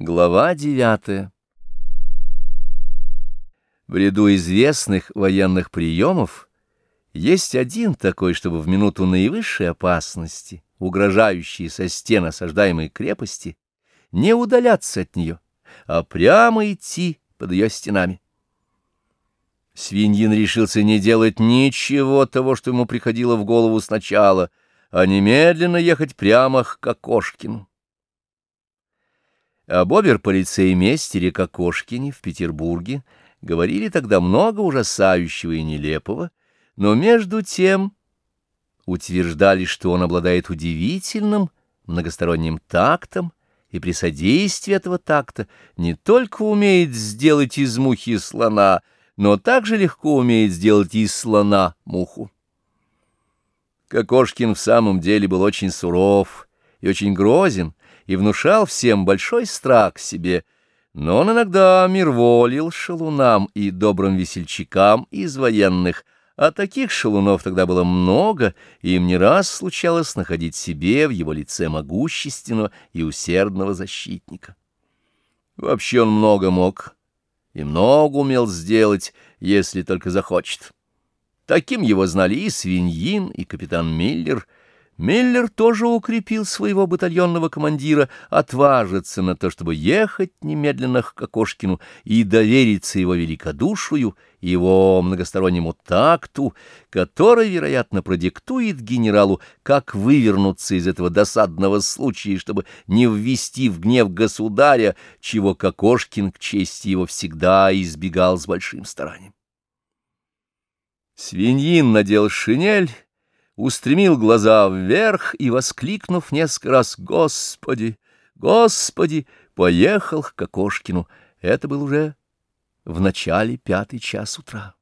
Глава девятая В ряду известных военных приемов есть один такой, чтобы в минуту наивысшей опасности, угрожающей со стен осаждаемой крепости, не удаляться от нее, а прямо идти под ее стенами. Свиньин решился не делать ничего того, что ему приходило в голову сначала, а немедленно ехать прямо к Кокошкину. Об обер-полицеймейстере Кокошкине в Петербурге говорили тогда много ужасающего и нелепого, но между тем утверждали, что он обладает удивительным многосторонним тактом, и при содействии этого такта не только умеет сделать из мухи слона, но также легко умеет сделать из слона муху. Кокошкин в самом деле был очень суров и очень грозен, и внушал всем большой страх себе, но он иногда мирволил шалунам и добрым весельчакам из военных, а таких шалунов тогда было много, и им не раз случалось находить себе в его лице могущественного и усердного защитника. Вообще он много мог и много умел сделать, если только захочет. Таким его знали и Свиньин, и капитан Миллер — Миллер тоже укрепил своего батальонного командира отважиться на то, чтобы ехать немедленно к Кокошкину и довериться его великодушию его многостороннему такту, который, вероятно, продиктует генералу, как вывернуться из этого досадного случая, чтобы не ввести в гнев государя, чего Кокошкин к чести его всегда избегал с большим старанием. Свиньин надел шинель, устремил глаза вверх и, воскликнув несколько раз «Господи! Господи!», поехал к Кокошкину. Это был уже в начале пятый час утра.